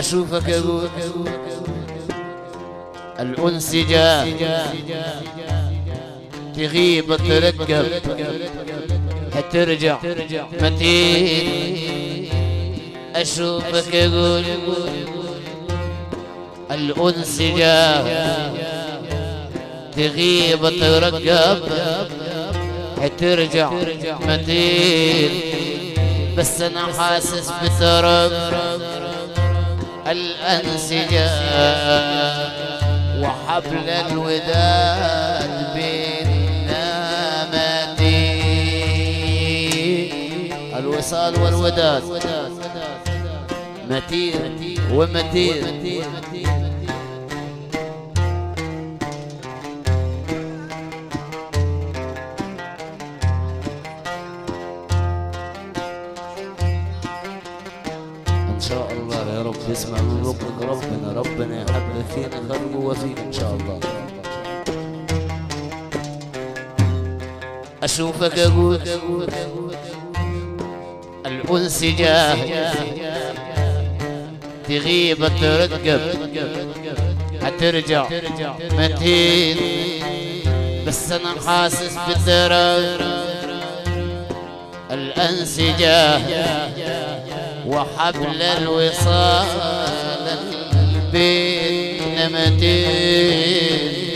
أشوفك أقول الأنس جاء تغيب تركب. حترجع متين. أشوفك أقول الأنس جاء تغيب ترقب حترجع متين. بس أنا حاسس بترب الأنسجة وحبل الوداد بيننا متين الوصال والوداد. متين ومتين. ربنا يحب فينا خلقه وفيك إن شاء الله. أشوفك أقول الأنس جاه تغيب ترقب حترجع متين. بس أنا حاسس بالدرر الانسجه وحبل الوصال. بين متين.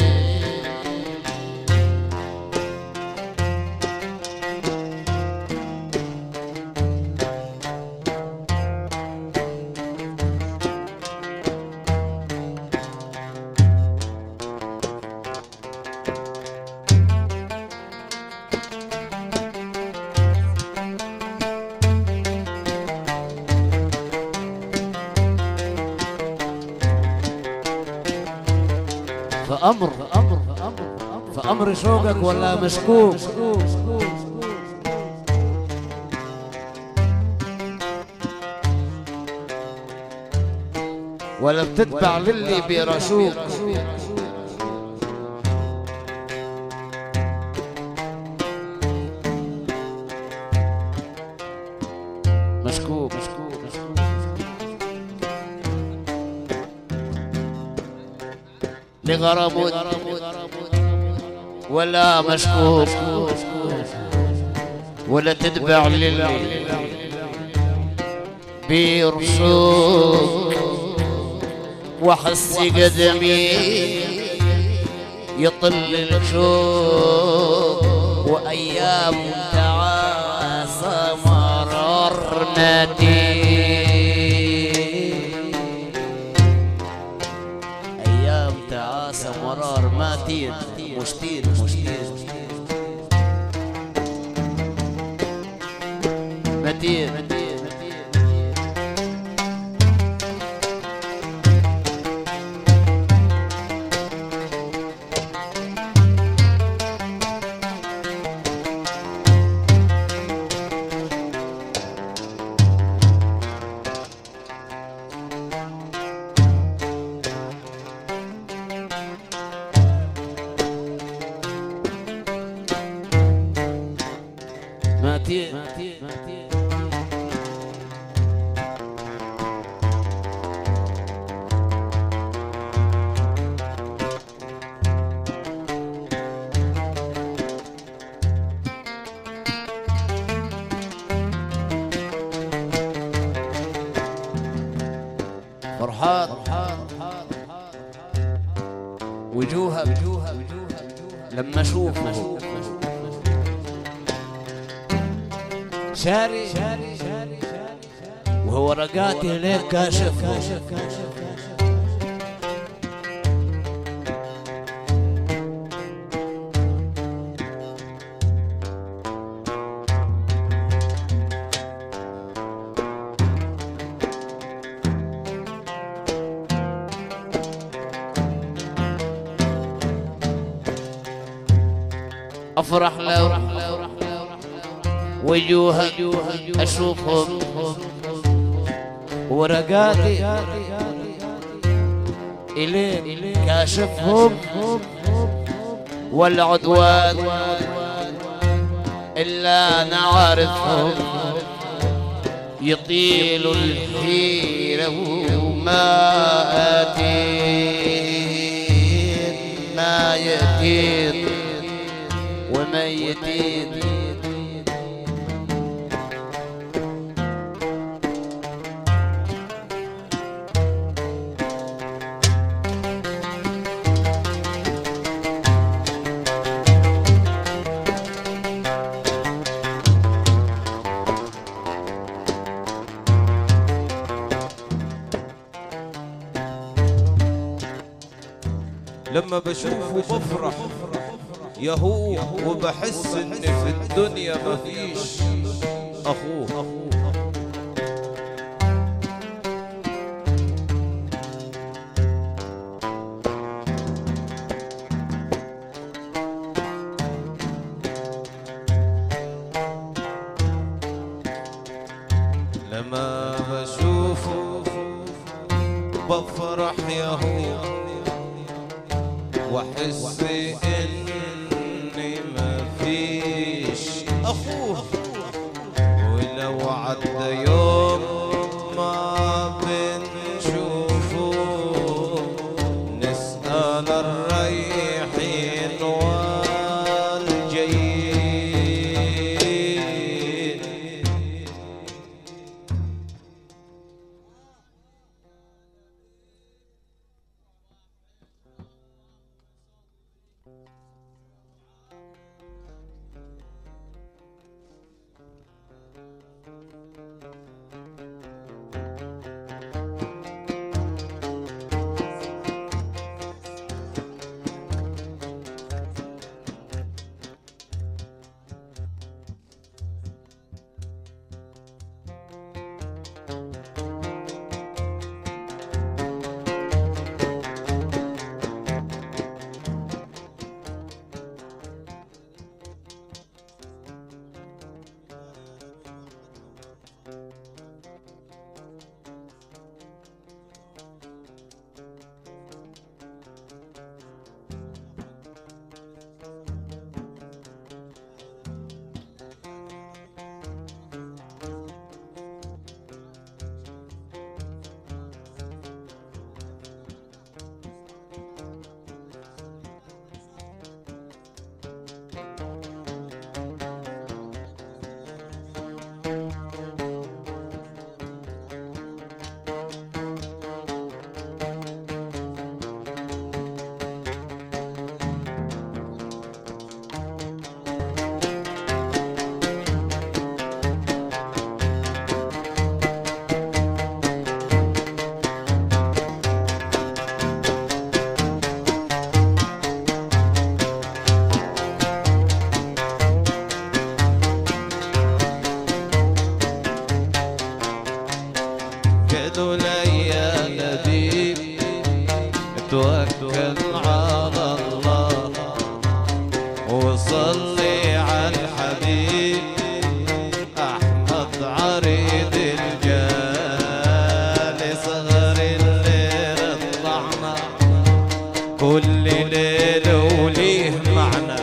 فأمر فأمر فأمر شوقك ولا مشكوك؟ ولا بتتبع للي بيرشوك؟ لغرض ولا مشكوك ولا تتبع للي بيرشوك وحس قدمي يطل الشوق وأيام تعاسى مرر نديم متين وجوهها لما أشوفه. شاري وهو رقاتي ليك كاشف أفرح لو وجوهك أشوفهم. ورقاتي إلين كاشفهم. والعدوان إلا أنا عارفهم يطيل الحيرة وما أتيت ما يأتيت. وميتين. لما بشوفه بفرح يهو وبحس ان في الدنيا مفيش. أخوه. ليله وليه معنى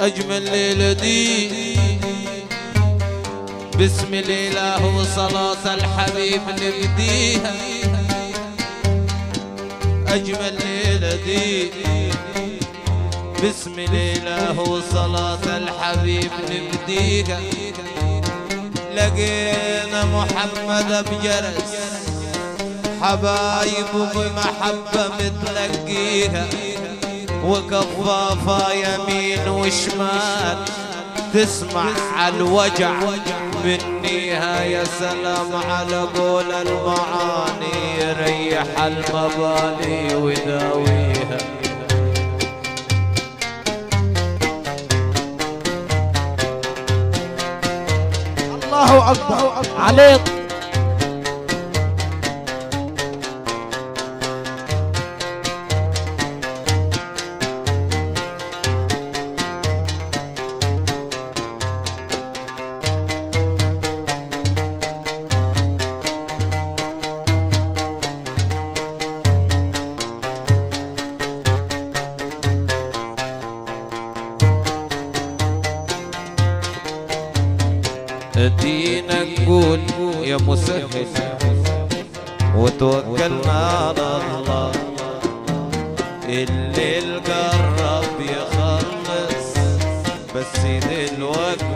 أجمل ليلة دي. بسم الإله وصلاة الحبيب نبديها أجمل ليلة دي. بسم الإله وصلاة الحبيب نبديها لقينا محمد بجرس. حبايب بمحبة متلقيها. وكفافة يمين وشمال تسمع الوجع منيها يا سلام على قول المعاني يريح المبالي ويداويها الله أكبر. عليك. وتوكلنا على الله. الليل قرب يخلص بس دلوقت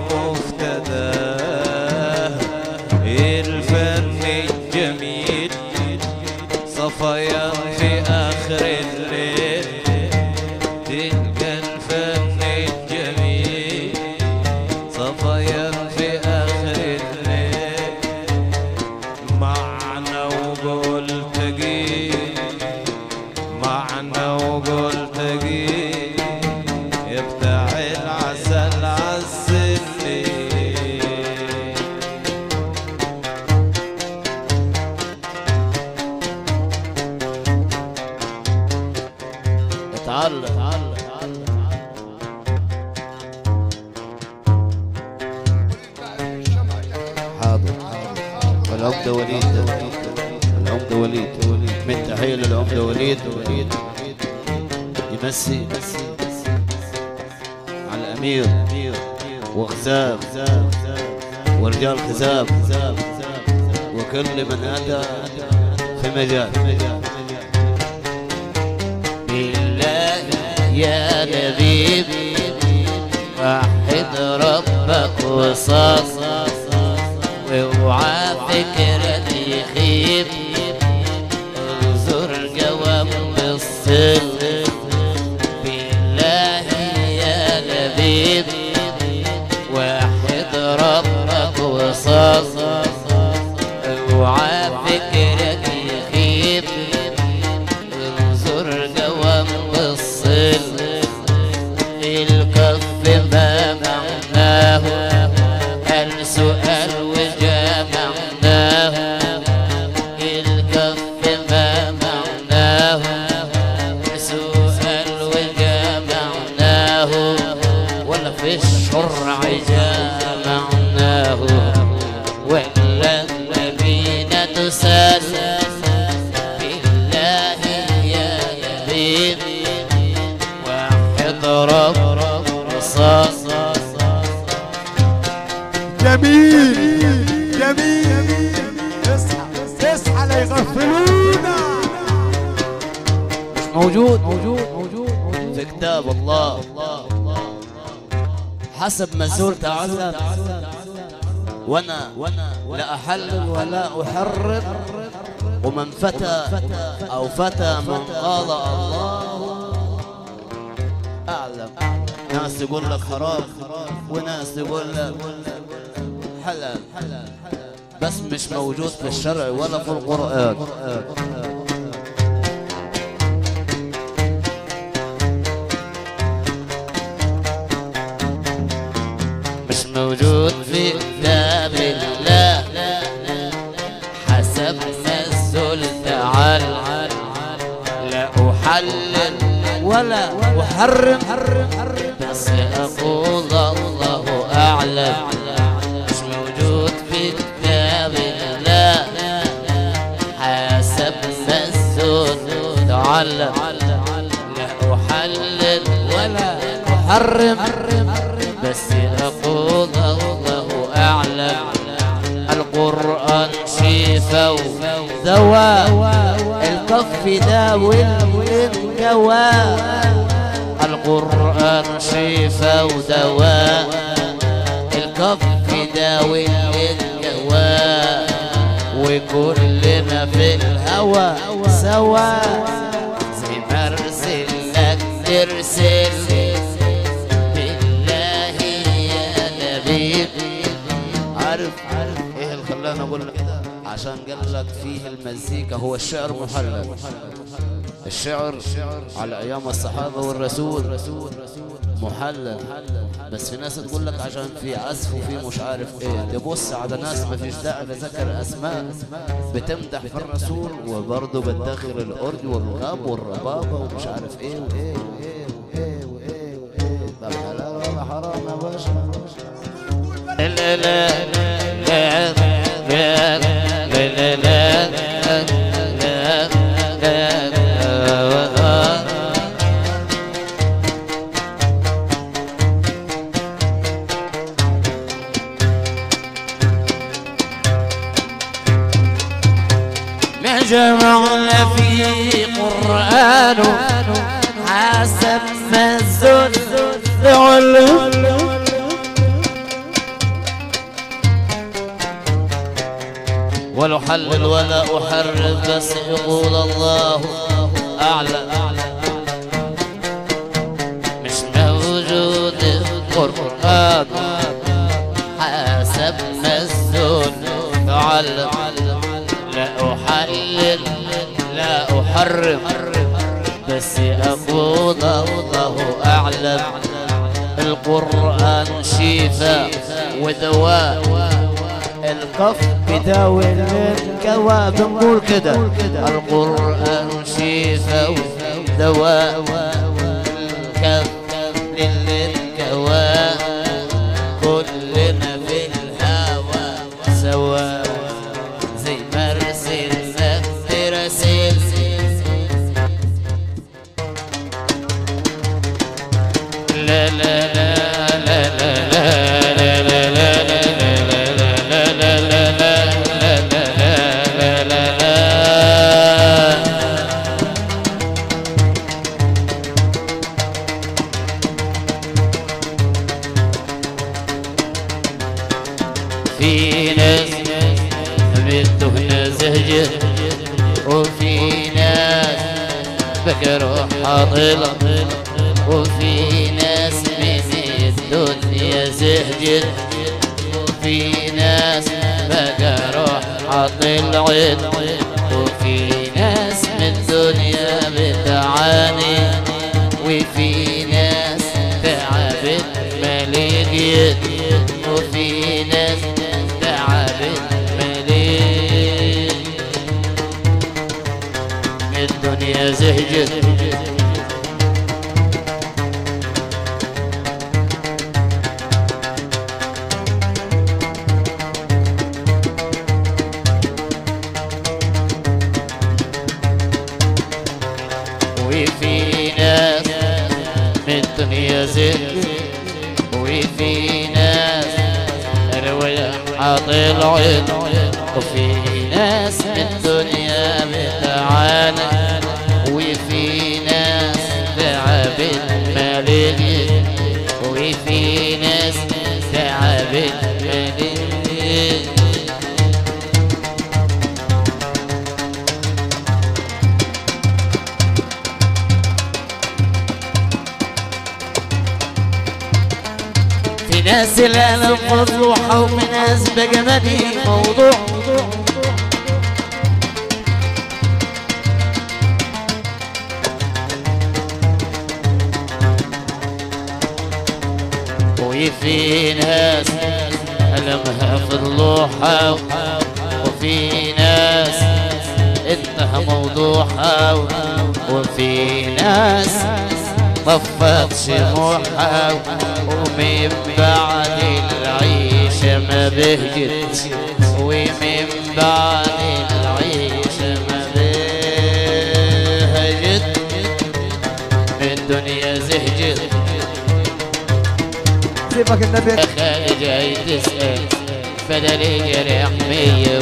اتعلق حاضر والعمدة وليد العمدة وليد من تحية للعمدة وليد يمسي على الأمير وخزاب ورجال خزاب وكل من أتى في مجال يا لبيب وحد ربك وصاص. واوعى فكرك تسال بالله يا لبيب واحد رب صاص جميل جميل اصحى اصحى لا يغفلونا. موجود موجود. موجود في كتاب الله. حسب ما الزول تعلم وأنا وأنا لا احلل ولا احرر ومن فتى أو فتى من قال الله أعلم. ناس يقول لك حرام وناس يقول لك حلال. بس مش موجود في الشرع ولا في القرآن. مش موجود في كتاب محرم بس أقول الله أعلم. مش موجود في كتابنا لا. حسب ما الزون تعلم. لا أحلل ولا أحرم. بس أقول الله أعلم. القرآن شفا ودواء الكف داوي والجواء القرآن شفا ودواء الكف ده والجواء وكلنا في الهوى سوا زي ما أرسل لك ترسل بالله يا نبي. عارف عارف إيه اللي خلاني أقول كده؟ عشان قال لك فيه المزيكا هو الشعر محلل. الشعر على أيام الصحابة والرسول. محلل. بس في ناس تقول لك عشان في عزف وفي مش عارف إيه. تبص على ناس ما فيش داعي لذكر أسماء. بتمدح في الرسول وبرضه بتدخل الارج والغاب والربابة ومش عارف إيه وإيه وإيه وإيه وإيه وإيه. طب حلال ولا حرام يا باشا؟ ولا أحلل ولا أحرف بس يقول الله. أعلى. مش موجود القرآن حسب ما الزل علم لا أحلل لا أحرم بس أقول الله أعلم. القرآن شفاء ودواء. القف بداوي الكوا بنقول كده. القرآن شفاء ودواء. حاضلة وفي ناس من الدنيا بتعاني وفي ناس تعبت مليت وفي ناس تعبت مليت. الدنيا زهجت العين وفي ناس الدنيا بتعاني وفي ناس تعبت المليل ناس العالم مفضوحة وناس بجمالي موضوع. وفي ناس ألمها في اللوحة وفي ناس إنها موضوحة وفي ناس طفت شموعها ومن بعد العيشة ما بهجت ومن بعد العيشة ما بهجت الدنيا زهجت. سيبك النبي خارج جاي تسأل فدري جرح مية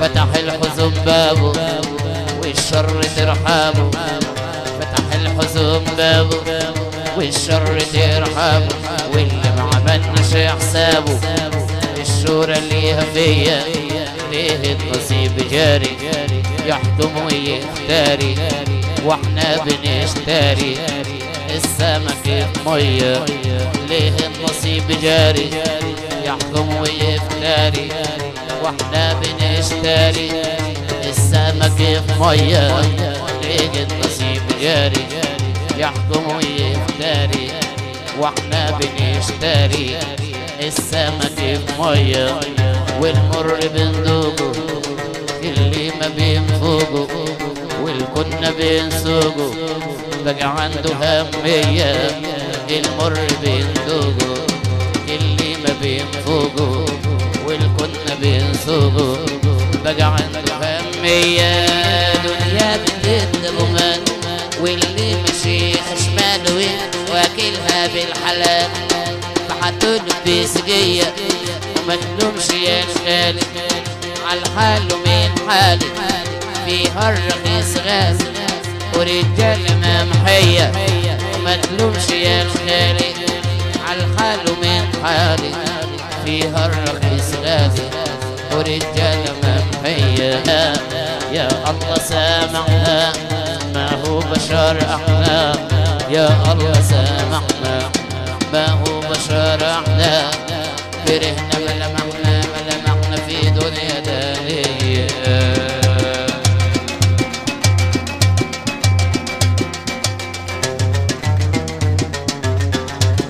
فتح الحزن بابه والشر الحزن بابه والشر ترحابه واللي ما عملناش حسابه الشورى اللي فيا ليه النصيب جاري؟ يحكم ويختاري وإحنا بنشتري. السمك في مية ليه النصيب جاري؟ يحكم ويفتري وإحنا بنشتري. السمك في مية ليه النصيب جاري؟ يحكم ويفتري وإحنا بنشتري السمك مية والمر بندوقه اللي ما بينفوقه والكنا بينسوقه بقى عنده همية المر بيندوقه اللي ما بينفوقه والكنا بينسوقه بقى عنده همية وأكلها بالحلال. بعتله بسجية وما تلومش يا الغالي عالحال من حالي فيها الرخيص غازي ورجال ممحية وما تلومش يا الخالي عالحال من حالي فيها الرخيص غازي ورجال ممحية يا الله سامحنا ما هو بشر إحنا يا الله سامحنا ما هو بشر إحنا فرحنا ملمحنا ملمحنا في دنيا دنيا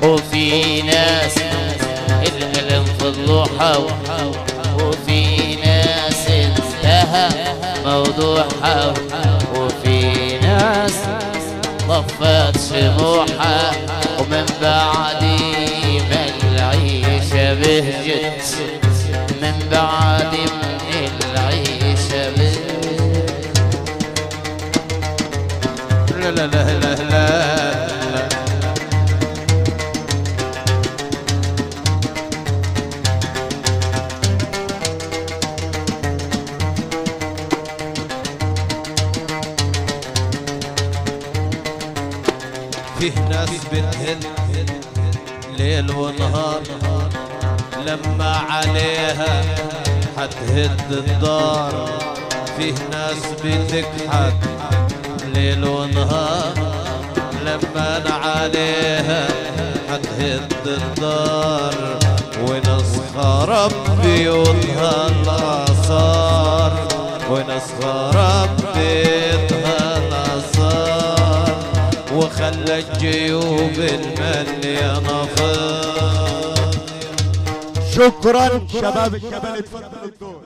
وفي ناس الألم فضلوها وفي ناس انتهى وفي ناس طفت شموعها ومن بعد ما العيشة بهجت. فيه ناس بتهد ليل ونهار لما عليها حتهد الدار. فيه ناس بتكحت ليل ونهار لما عليها حتهد الدار. وناس خرب بيوتها الآثار. وناس خرب وخلى الجيوب المليانة فاضية شكرا شباب اتفضلوا الدور